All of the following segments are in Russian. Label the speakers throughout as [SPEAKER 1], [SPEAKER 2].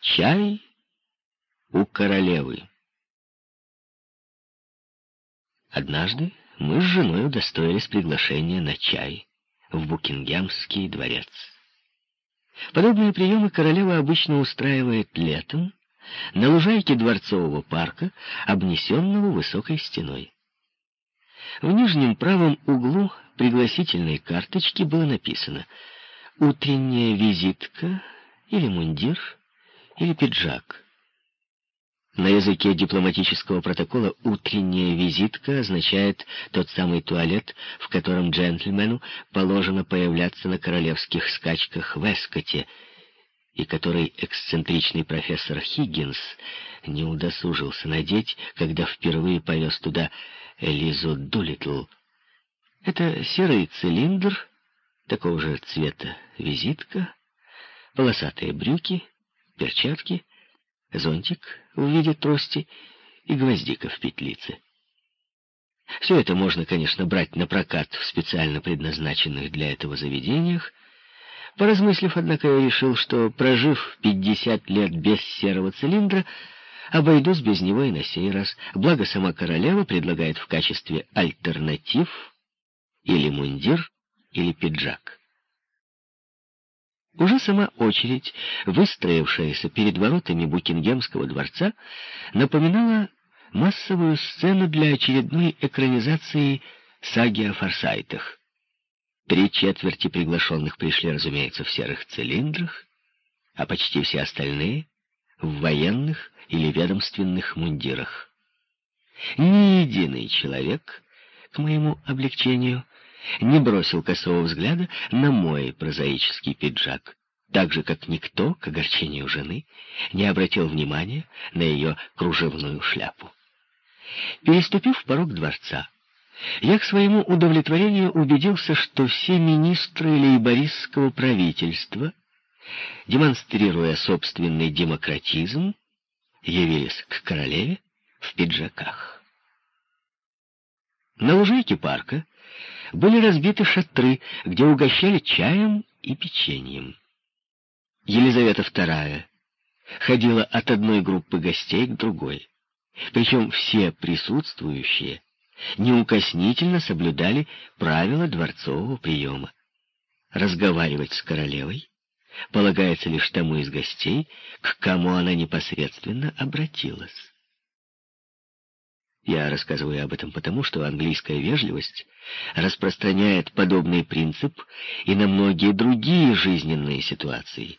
[SPEAKER 1] Чай у королевы. Однажды мы с женой удостоились приглашения на чай в Букингемский дворец. Подобные приемы королева обычно устраивает летом на лужайке дворцового парка, обнесенного высокой стеной. В нижнем правом углу пригласительной карточки было написано «Утренняя визитка» или «Мундир» или «Пиджак». На языке дипломатического протокола «утренняя визитка» означает тот самый туалет, в котором джентльмену положено появляться на королевских скачках в Эскоте, и который эксцентричный профессор Хиггинс не удосужился надеть, когда впервые повез туда Элизу Дулитл. Это серый цилиндр, такого же цвета визитка, полосатые брюки, перчатки, зонтик в виде трости и гвоздика в петлице. Все это можно, конечно, брать на прокат в специально предназначенных для этого заведениях. Поразмыслив, однако, я решил, что, прожив 50 лет без серого цилиндра, обойдусь без него и на сей раз. Благо, сама королева предлагает в качестве альтернатив или мундир, или пиджак. Уже сама очередь, выстроившаяся перед воротами Букингемского дворца, напоминала массовую сцену для очередной экранизации саги о форсайтах. Три четверти приглашенных пришли, разумеется, в серых цилиндрах, а почти все остальные — в военных или ведомственных мундирах. Ни единый человек, к моему облегчению, не бросил косого взгляда на мой прозаический пиджак, так же, как никто, к огорчению жены, не обратил внимания на ее кружевную шляпу. Переступив порог дворца, я к своему удовлетворению убедился, что все министры лейбористского правительства, демонстрируя собственный демократизм, явились к королеве в пиджаках. На лужайке парка были разбиты шатры, где угощали чаем и печеньем. Елизавета II ходила от одной группы гостей к другой. Причем все присутствующие неукоснительно соблюдали правила дворцового приема. Разговаривать с королевой полагается лишь тому из гостей, к кому она непосредственно обратилась. Я рассказываю об этом потому, что английская вежливость распространяет подобный принцип и на многие другие жизненные ситуации.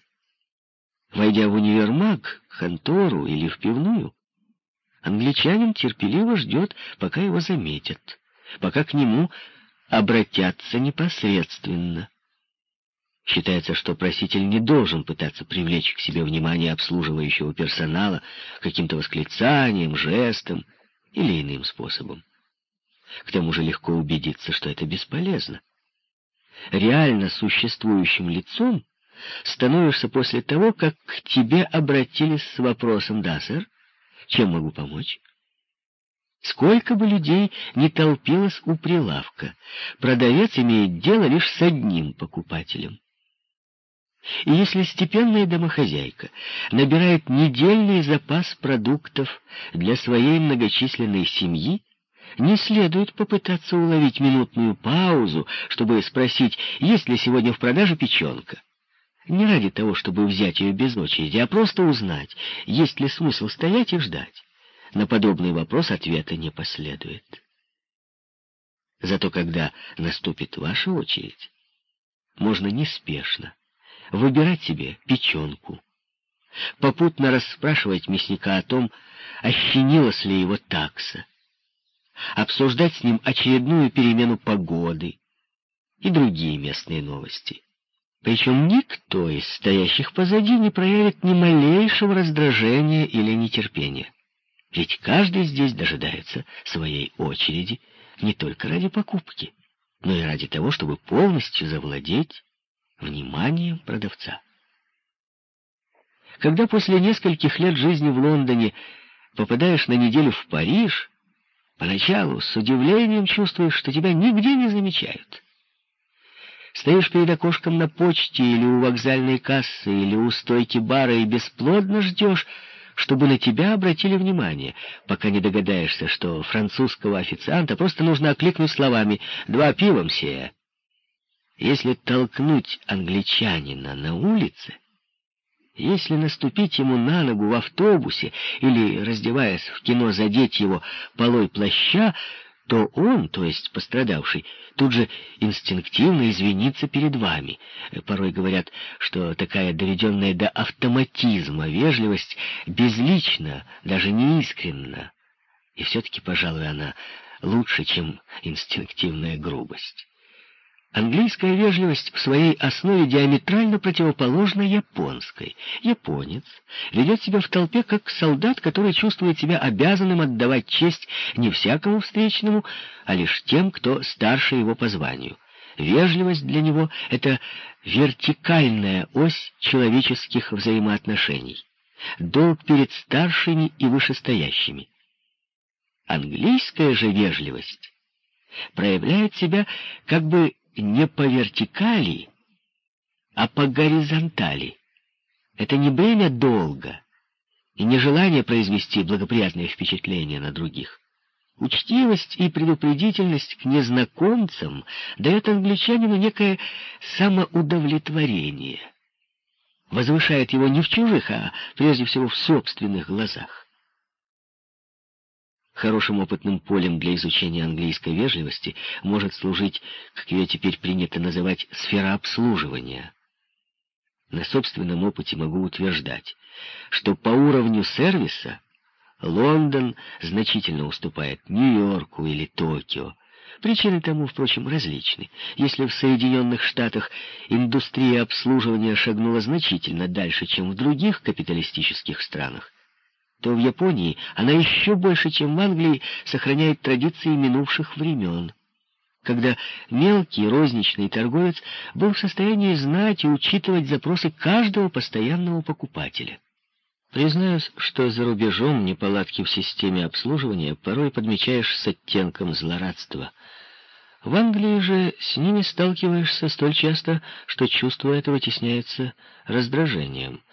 [SPEAKER 1] Войдя в универмаг, контору или в пивную, англичанин терпеливо ждет, пока его заметят, пока к нему обратятся непосредственно. Считается, что проситель не должен пытаться привлечь к себе внимание обслуживающего персонала каким-то восклицанием, жестом, или иным способом. К тому же легко убедиться, что это бесполезно. Реально существующим лицом становишься после того, как к тебе обратились с вопросом «Да, сэр, чем могу помочь?» Сколько бы людей не толпилось у прилавка, продавец имеет дело лишь с одним покупателем. И если степенная домохозяйка набирает недельный запас продуктов для своей многочисленной семьи, не следует попытаться уловить минутную паузу, чтобы спросить, есть ли сегодня в продаже печенка. Не ради того, чтобы взять ее без очереди, а просто узнать, есть ли смысл стоять и ждать. На подобный вопрос ответа не последует. Зато когда наступит ваша очередь, можно неспешно, выбирать себе печенку, попутно расспрашивать мясника о том, ощенилась ли его такса, обсуждать с ним очередную перемену погоды и другие местные новости. Причем никто из стоящих позади не проявит ни малейшего раздражения или нетерпения. Ведь каждый здесь дожидается своей очереди не только ради покупки, но и ради того, чтобы полностью завладеть вниманием продавца. Когда после нескольких лет жизни в Лондоне попадаешь на неделю в Париж, поначалу с удивлением чувствуешь, что тебя нигде не замечают. Стоишь перед окошком на почте или у вокзальной кассы, или у стойки бара и бесплодно ждешь, чтобы на тебя обратили внимание, пока не догадаешься, что французского официанта просто нужно окликнуть словами «два пива, мсье». Если толкнуть англичанина на улице, если наступить ему на ногу в автобусе или, раздеваясь в кино, задеть его полой плаща, то он, то есть пострадавший, тут же инстинктивно извинится перед вами. Порой говорят, что такая доведенная до автоматизма вежливость безлична, даже неискренна. И все-таки, пожалуй, она лучше, чем инстинктивная грубость. Английская вежливость в своей основе диаметрально противоположна японской. Японец ведет себя в толпе как солдат, который чувствует себя обязанным отдавать честь не всякому встречному, а лишь тем, кто старше его по званию. Вежливость для него — это вертикальная ось человеческих взаимоотношений, долг перед старшими и вышестоящими. Английская же вежливость проявляет себя как бы не по вертикали, а по горизонтали. Это не бремя долга и не желание произвести благоприятное впечатление на других. Учтивость и предупредительность к незнакомцам дает англичанину некое самоудовлетворение, возвышает его не в чужих, а прежде всего в собственных глазах. Хорошим опытным полем для изучения английской вежливости может служить, как ее теперь принято называть, сфера обслуживания. На собственном опыте могу утверждать, что по уровню сервиса Лондон значительно уступает Нью-Йорку или Токио. Причины тому, впрочем, различны. Если в Соединенных Штатах индустрия обслуживания шагнула значительно дальше, чем в других капиталистических странах, то в Японии она еще больше, чем в Англии, сохраняет традиции минувших времен, когда мелкий розничный торговец был в состоянии знать и учитывать запросы каждого постоянного покупателя. Признаюсь, что за рубежом неполадки в системе обслуживания порой подмечаешь с оттенком злорадства. В Англии же с ними сталкиваешься столь часто, что чувство этого тесняется раздражением —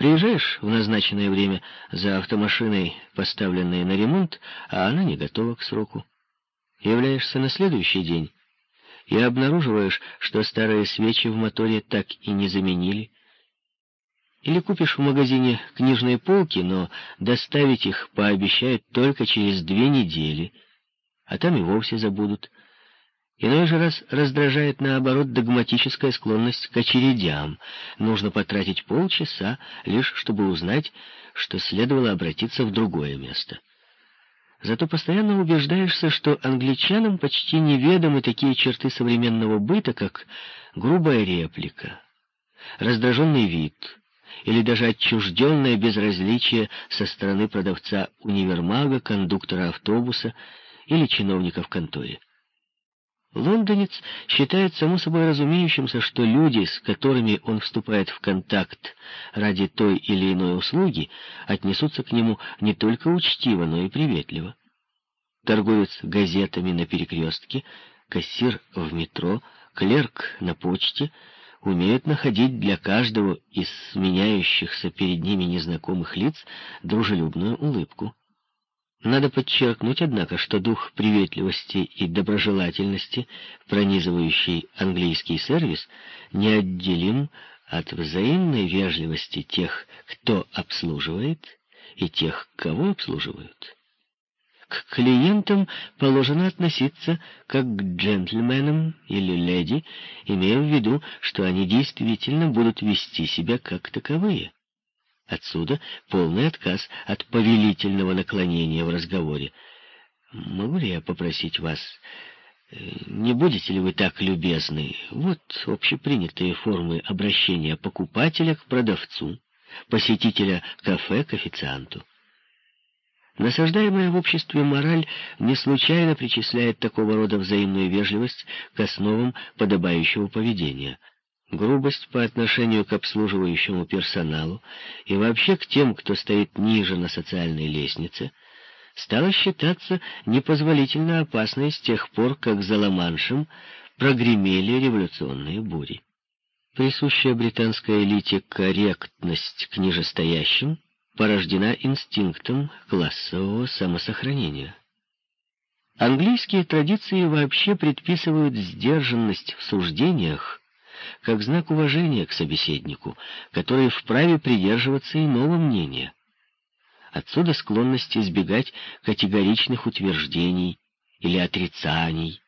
[SPEAKER 1] Приезжаешь в назначенное время за автомашиной, поставленной на ремонт, а она не готова к сроку. Являешься на следующий день и обнаруживаешь, что старые свечи в моторе так и не заменили. Или купишь в магазине книжные полки, но доставить их пообещают только через две недели, а там и вовсе забудут. Иной же раз раздражает, наоборот, догматическая склонность к очередям. Нужно потратить полчаса, лишь чтобы узнать, что следовало обратиться в другое место. Зато постоянно убеждаешься, что англичанам почти неведомы такие черты современного быта, как грубая реплика, раздраженный вид или даже отчужденное безразличие со стороны продавца универмага, кондуктора автобуса или чиновника в конторе. Лондонец считает само собой разумеющимся, что люди, с которыми он вступает в контакт ради той или иной услуги, отнесутся к нему не только учтиво, но и приветливо. Торговец газетами на перекрестке, кассир в метро, клерк на почте умеют находить для каждого из сменяющихся перед ними незнакомых лиц дружелюбную улыбку. Надо подчеркнуть, однако, что дух приветливости и доброжелательности, пронизывающий английский сервис, неотделим от взаимной вежливости тех, кто обслуживает, и тех, кого обслуживают. К клиентам положено относиться как к джентльменам или леди, имея в виду, что они действительно будут вести себя как таковые. Отсюда полный отказ от повелительного наклонения в разговоре. «Могу ли я попросить вас, э, не будете ли вы так любезны? Вот общепринятые формы обращения покупателя к продавцу, посетителя кафе к официанту». Насаждаемая в обществе мораль не случайно причисляет такого рода взаимную вежливость к основам подобающего поведения — грубость по отношению к обслуживающему персоналу и вообще к тем, кто стоит ниже на социальной лестнице, стала считаться непозволительно опасной с тех пор, как за Ла-Маншем прогремели революционные бури. Присущая британской элите корректность к нижестоящим порождена инстинктом классового самосохранения. Английские традиции вообще предписывают сдержанность в суждениях как знак уважения к собеседнику, который вправе придерживаться иного мнения. Отсюда склонность избегать категоричных утверждений или отрицаний,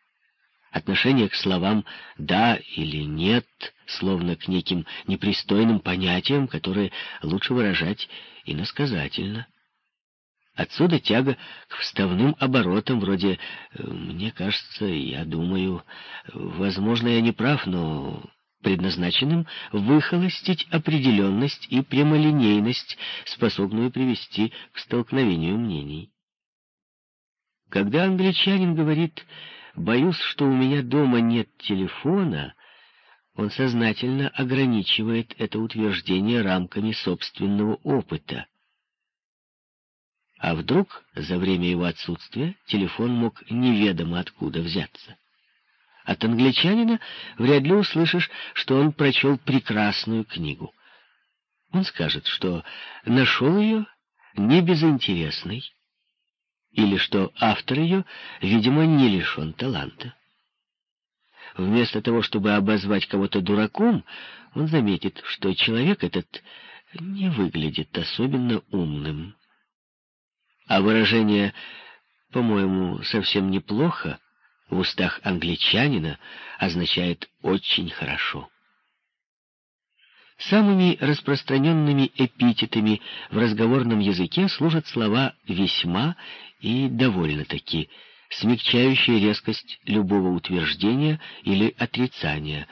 [SPEAKER 1] отношение к словам «да» или «нет», словно к неким непристойным понятиям, которые лучше выражать иносказательно. Отсюда тяга к вставным оборотам, вроде «мне кажется, я думаю, возможно, я не прав, но...» предназначенным выхолостить определенность и прямолинейность, способную привести к столкновению мнений. Когда англичанин говорит «боюсь, что у меня дома нет телефона», он сознательно ограничивает это утверждение рамками собственного опыта. А вдруг за время его отсутствия телефон мог неведомо откуда взяться? От англичанина вряд ли услышишь, что он прочел прекрасную книгу. Он скажет, что нашел ее не безинтересной, или что автор ее, видимо, не лишен таланта. Вместо того, чтобы обозвать кого-то дураком, он заметит, что человек этот не выглядит особенно умным. А выражение «по-моему, совсем неплохо» в устах англичанина означает «очень хорошо». Самыми распространенными эпитетами в разговорном языке служат слова «весьма» и «довольно-таки», смягчающие резкость любого утверждения или отрицания.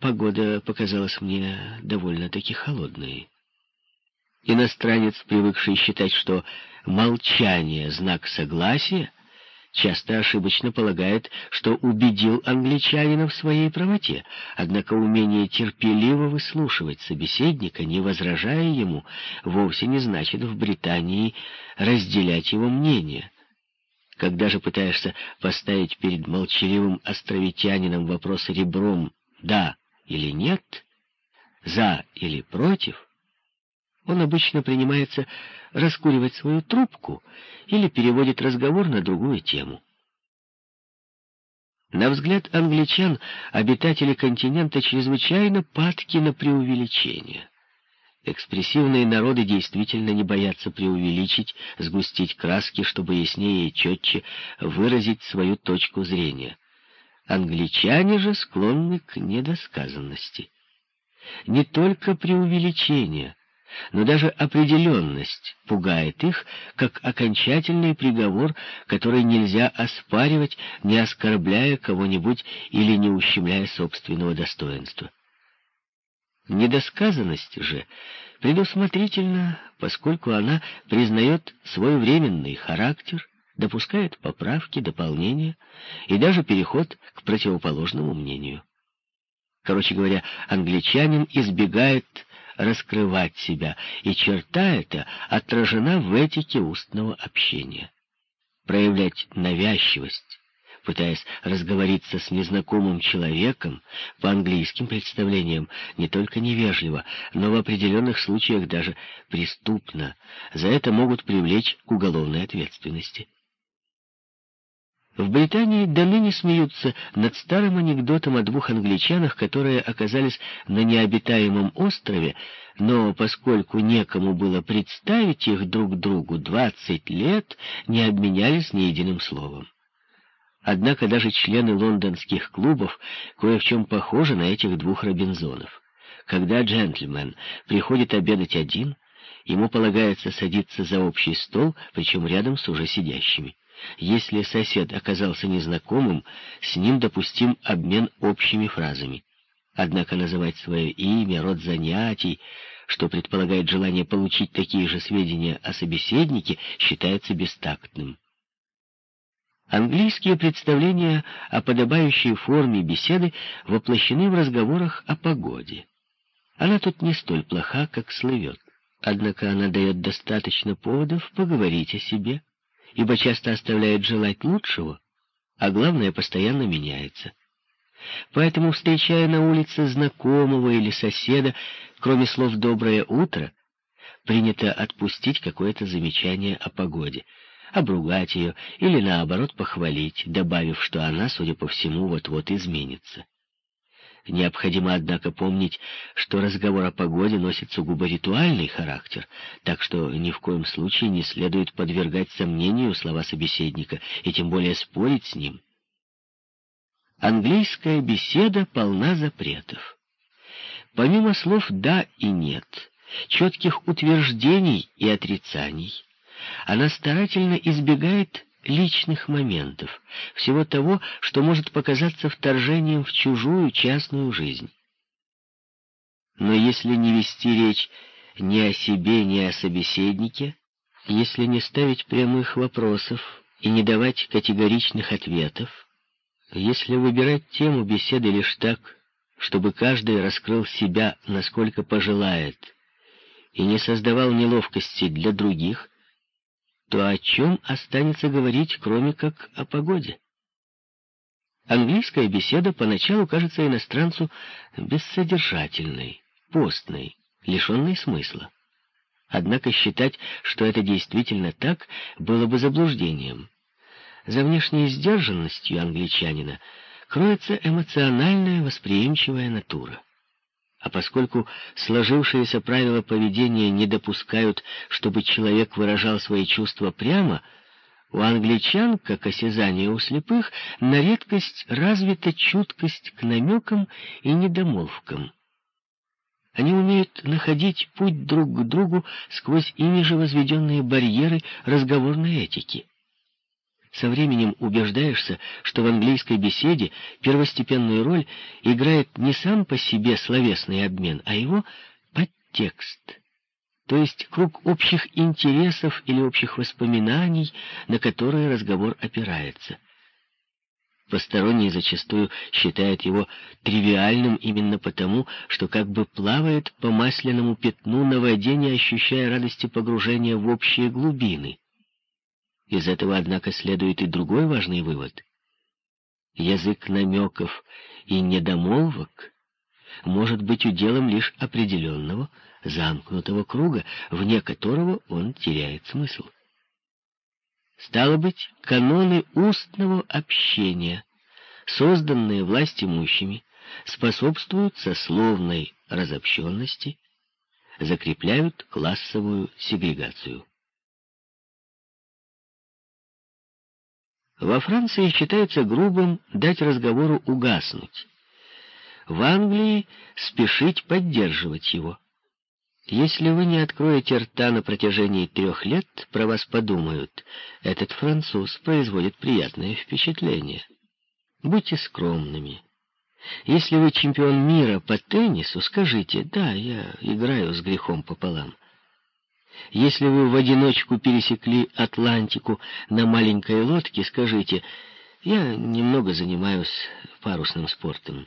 [SPEAKER 1] Погода показалась мне довольно-таки холодной. Иностранец, привыкший считать, что молчание — знак согласия, часто ошибочно полагает, что убедил англичанина в своей правоте, однако умение терпеливо выслушивать собеседника, не возражая ему, вовсе не значит в Британии разделять его мнение. Когда же пытаешься поставить перед молчаливым островитянином вопрос ребром «да» или «нет», «за» или «против», он обычно принимается раскуривать свою трубку или переводит разговор на другую тему. На взгляд англичан, обитатели континента чрезвычайно падки на преувеличение. Экспрессивные народы действительно не боятся преувеличить, сгустить краски, чтобы яснее и четче выразить свою точку зрения. Англичане же склонны к недосказанности. Не только преувеличение, но даже определенность пугает их, как окончательный приговор, который нельзя оспаривать, не оскорбляя кого-нибудь или не ущемляя собственного достоинства. Недосказанность же предусмотрительна, поскольку она признает свой временный характер, допускает поправки, дополнения и даже переход к противоположному мнению. Короче говоря, англичанин избегает раскрывать себя, и черта эта отражена в этике устного общения. Проявлять навязчивость, пытаясь разговориться с незнакомым человеком, по английским представлениям не только невежливо, но в определенных случаях даже преступно. За это могут привлечь к уголовной ответственности. В Британии до ныне смеются над старым анекдотом о двух англичанах, которые оказались на необитаемом острове, но поскольку некому было представить их друг другу двадцать лет, не обменялись ни единым словом. Однако даже члены лондонских клубов кое в чем похожи на этих двух Робинзонов. Когда джентльмен приходит обедать один, ему полагается садиться за общий стол, причем рядом с уже сидящими. Если сосед оказался незнакомым, с ним допустим обмен общими фразами. Однако называть свое имя, род занятий, что предполагает желание получить такие же сведения о собеседнике, считается бестактным. Английские представления о подобающей форме беседы воплощены в разговорах о погоде. Она тут не столь плоха, как слывет, однако она дает достаточно поводов поговорить о себе, ибо часто оставляет желать лучшего, а главное, постоянно меняется. Поэтому, встречая на улице знакомого или соседа, кроме слов «доброе утро», принято отпустить какое-то замечание о погоде, обругать ее или, наоборот, похвалить, добавив, что она, судя по всему, вот-вот изменится. Необходимо, однако, помнить, что разговор о погоде носит сугубо ритуальный характер, так что ни в коем случае не следует подвергать сомнению слова собеседника и тем более спорить с ним. Английская беседа полна запретов. Помимо слов «да» и «нет», четких утверждений и отрицаний, она старательно избегает личных моментов, всего того, что может показаться вторжением в чужую частную жизнь. Но если не вести речь ни о себе, ни о собеседнике, если не ставить прямых вопросов и не давать категоричных ответов, если выбирать тему беседы лишь так, чтобы каждый раскрыл себя, насколько пожелает, и не создавал неловкости для других, то о чем останется говорить, кроме как о погоде? Английская беседа поначалу кажется иностранцу бессодержательной, постной, лишенной смысла. Однако считать, что это действительно так, было бы заблуждением. За внешней сдержанностью англичанина кроется эмоциональная восприимчивая натура. А поскольку сложившиеся правила поведения не допускают, чтобы человек выражал свои чувства прямо, у англичан, как осязание у слепых, на редкость развита чуткость к намекам и недомолвкам. Они умеют находить путь друг к другу сквозь ими же возведенные барьеры разговорной этики. Со временем убеждаешься, что в английской беседе первостепенную роль играет не сам по себе словесный обмен, а его подтекст, то есть круг общих интересов или общих воспоминаний, на которые разговор опирается. Посторонний зачастую считает его тривиальным именно потому, что как бы плавает по масляному пятну на воде, не ощущая радости погружения в общие глубины. Из этого, однако, следует и другой важный вывод. Язык намеков и недомолвок может быть уделом лишь определенного, замкнутого круга, вне которого он теряет смысл. Стало быть, каноны устного общения, созданные власть имущими, способствуют сословной разобщенности, закрепляют классовую сегрегацию. Во Франции считается грубым дать разговору угаснуть. В Англии спешить поддерживать его. Если вы не откроете рта на протяжении трех лет, про вас подумают, этот француз производит приятное впечатление. Будьте скромными. Если вы чемпион мира по теннису, скажите, да, я играю с грехом пополам. Если вы в одиночку пересекли Атлантику на маленькой лодке, скажите, я немного занимаюсь парусным спортом.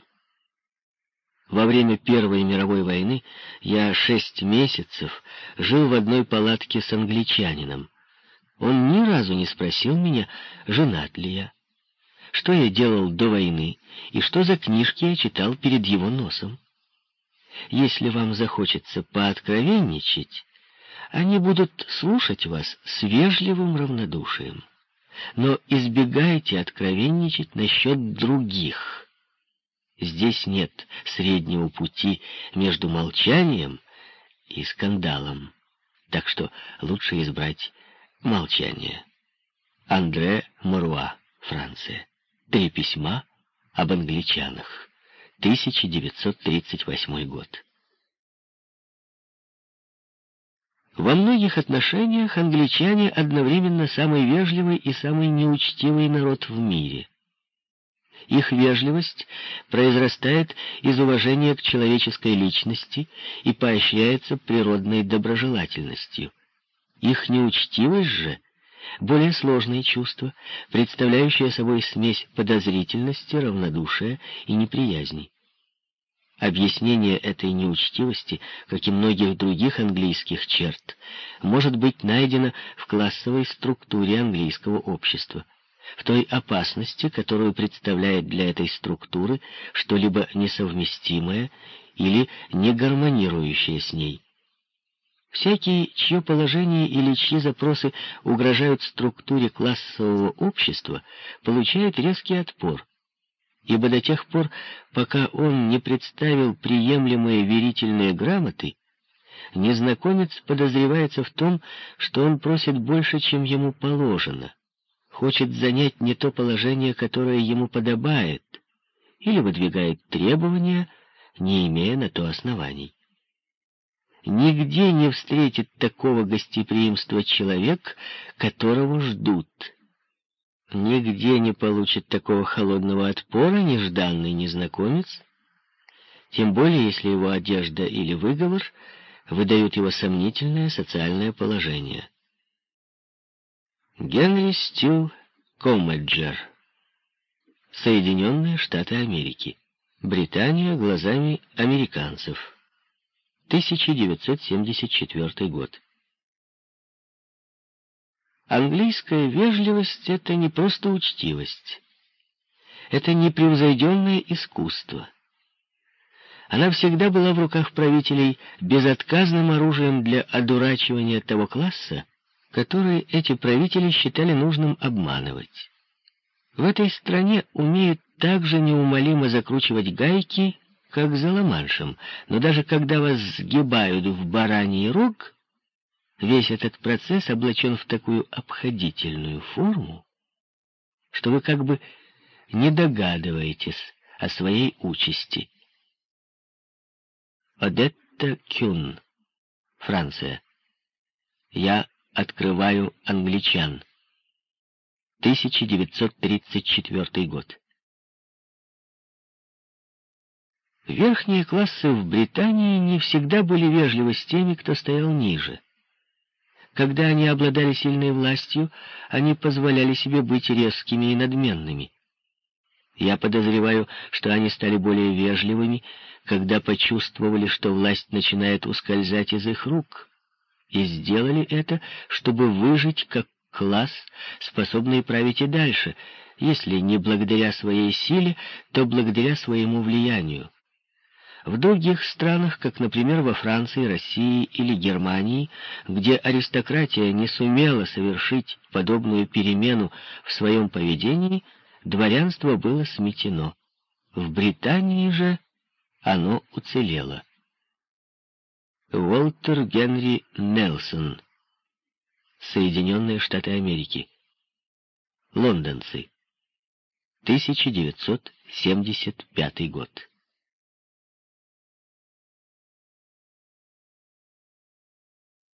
[SPEAKER 1] Во время Первой мировой войны я шесть месяцев жил в одной палатке с англичанином. Он ни разу не спросил меня, женат ли я, что я делал до войны и что за книжки я читал перед его носом. Если вам захочется пооткровенничать, они будут слушать вас с вежливым равнодушием. Но избегайте откровенничать насчет других. Здесь нет среднего пути между молчанием и скандалом. Так что лучше избрать молчание. Андре Моруа, Франция. Три письма об англичанах. 1938 год. Во многих отношениях англичане одновременно самый вежливый и самый неучтивый народ в мире. Их вежливость произрастает из уважения к человеческой личности и поощряется природной доброжелательностью. Их неучтивость же — более сложное чувство, представляющее собой смесь подозрительности, равнодушия и неприязни. Объяснение этой неучтивости, как и многих других английских черт, может быть найдено в классовой структуре английского общества. в той опасности, которую представляет для этой структуры что-либо несовместимое или не гармонирующее с ней. Всякий, чье положение или чьи запросы угрожают структуре классового общества, получает резкий отпор, ибо до тех пор, пока он не представил приемлемые верительные грамоты, незнакомец подозревается в том, что он просит больше, чем ему положено, хочет занять не то положение, которое ему подобает, или выдвигает требования, не имея на то оснований. Нигде не встретит такого гостеприимства человек, которого ждут. Нигде не получит такого холодного отпора нежданный незнакомец, тем более если его одежда или выговор выдают его сомнительное социальное положение. Генри Стил Коммеджер Соединенные Штаты Америки Британия глазами американцев 1974 год. Английская вежливость — это не просто учтивость. Это непревзойденное искусство. Она всегда была в руках правителей безотказным оружием для одурачивания того класса, который эти правители считали нужным обманывать. В этой стране умеют также неумолимо закручивать гайки, как за ла но даже когда вас сгибают в бараний рог, весь этот процесс облачен в такую обходительную форму, что вы как бы не догадываетесь о своей участи. Одетта Кюн, Франция. Я открываю англичан. 1934 год. Верхние классы в Британии не всегда были вежливы с теми, кто стоял ниже. Когда они обладали сильной властью, они позволяли себе быть резкими и надменными. Я подозреваю, что они стали более вежливыми, когда почувствовали, что власть начинает ускользать из их рук, и сделали это, чтобы выжить как класс, способный править и дальше, если не благодаря своей силе, то благодаря своему влиянию. В других странах, как, например, во Франции, России или Германии, где аристократия не сумела совершить подобную перемену в своем поведении, дворянство было сметено. В Британии же оно уцелело. Уолтер Генри Нелсон Соединенные Штаты Америки Лондонцы 1975 год